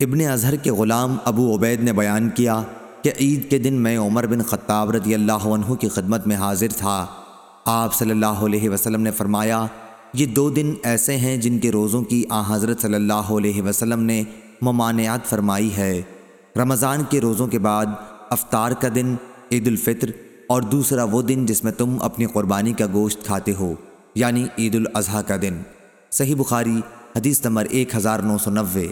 ابن اظہر کے غلام ابو عبید نے بیان کیا کہ عید کے دن میں عمر بن خطاب رضی اللہ عنہ کی خدمت میں حاضر تھا۔ آپ صلی اللہ علیہ وسلم نے فرمایا، یہ دو دن ایسے ہیں جن کے روزوں کی آ حضرت صلی اللہ علیہ وسلم نے ممانعات فرمائی ہے۔ رمضان کے روزوں کے بعد افطار کا دن، عید الفطر اور دوسرا وہ دن جس میں تم اپنی قربانی کا گوشت کھاتے ہو یعنی عید الاضحیٰ کا دن۔ صحیح بخاری، حدیث نمبر ایک ہزار نو سو نوے۔